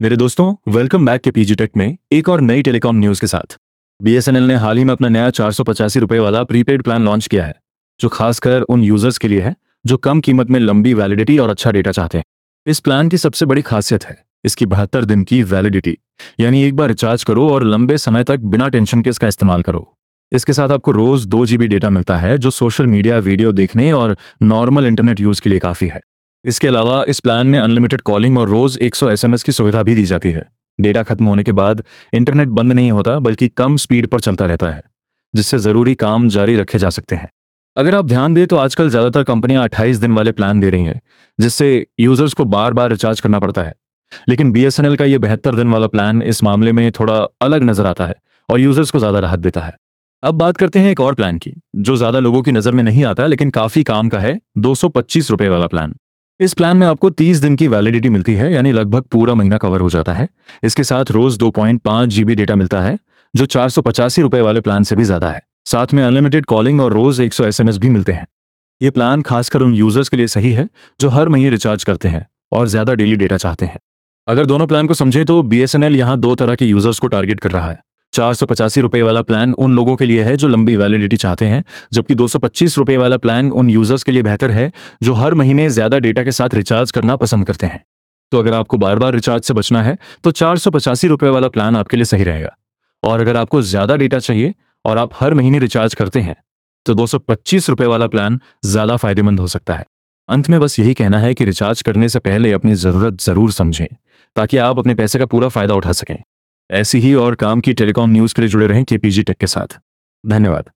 मेरे दोस्तों welcome back के पीजी टेक में एक और नई टेलीकॉम न्यूज़ के साथ। बीएसएनएल ने हाल ही में अपना नया चार सौ पचासी रुपए वाला प्रीपेड प्लान लॉन्च किया है, जो खासकर उन यूज़र्स के लिए है, जो कम कीमत में लंबी वैलिडिटी और अच्छा डेटा चाहते हैं। इस प्लान की सबसे बड़ी खासियत है, इसकी बहत्तर दिन की वैलिडिटी यानी एक बार रिचार्ज करो और लंबे समय तक बिना टेंशन के इसका इस्तेमाल करो। इसके साथ आपको रोज दो जीबी डेटा मिलता है, जो सोशल मीडिया वीडियो देखने और नॉर्मल इंटरनेट यूज़ के लिए काफ़ी है। इसके अलावा इस प्लान में अनलिमिटेड कॉलिंग और रोज 100 एसएमएस की सुविधा भी दी जाती है। डेटा खत्म होने के बाद इंटरनेट बंद नहीं होता, बल्कि कम स्पीड पर चलता रहता है, जिससे ज़रूरी काम जारी रखे जा सकते हैं। अगर आप ध्यान दें तो आजकल ज़्यादातर कंपनियाँ 28 दिन वाले प्लान दे रही हैं, जिससे यूज़र्स को बार बार रिचार्ज करना पड़ता है। लेकिन बीएसएनएल का ये बेहतर दिन वाला प्लान इस मामले में थोड़ा अलग नज़र आता है और यूज़र्स को ज़्यादा राहत देता है। अब बात करते हैं एक और प्लान की, जो ज़्यादा लोगों की नज़र में नहीं आता, लेकिन काफ़ी काम का है, दो रुपए वाला प्लान इस प्लान में आपको 30 दिन की वैलिडिटी मिलती है, यानी लगभग पूरा महीना कवर हो जाता है। इसके साथ रोज 2.5 जीबी डेटा मिलता है, जो चार सौ पचासी रुपए वाले प्लान से भी ज़्यादा है। साथ में अनलिमिटेड कॉलिंग और रोज 100 एसएमएस भी मिलते हैं। ये प्लान खासकर उन यूज़र्स के लिए सही है, जो हर महीने रिचार्ज करते हैं और ज़्यादा डेली डेटा चाहते हैं। अगर दोनों प्लान को समझे तो बीएसएनएल यहाँ दो तरह के यूज़र्स को टारगेट कर रहा है। चार सौ पचासी रुपए वाला प्लान उन लोगों के लिए है जो लंबी वैलिडिटी चाहते हैं, जबकि दो सौ पच्चीस रुपए वाला प्लान उन यूज़र्स के लिए बेहतर है, जो हर महीने ज़्यादा डेटा के साथ रिचार्ज करना पसंद करते हैं। तो अगर आपको बार बार रिचार्ज से बचना है तो चार सौ पचासी रुपए वाला प्लान आपके लिए सही रहेगा। और अगर आपको ज़्यादा डेटा चाहिए और आप हर महीने रिचार्ज करते हैं तो दो सौ पच्चीस रुपए वाला प्लान ज़्यादा फ़ायदेमंद हो सकता है। अंत में बस यही कहना है कि रिचार्ज करने से पहले अपनी ज़रूरत ज़रूर समझें, ताकि आप अपने पैसे का पूरा फ़ायदा उठा सकें। ऐसी ही और काम की टेलीकॉम न्यूज़ के लिए जुड़े रहें केपीजी टेक के साथ। धन्यवाद।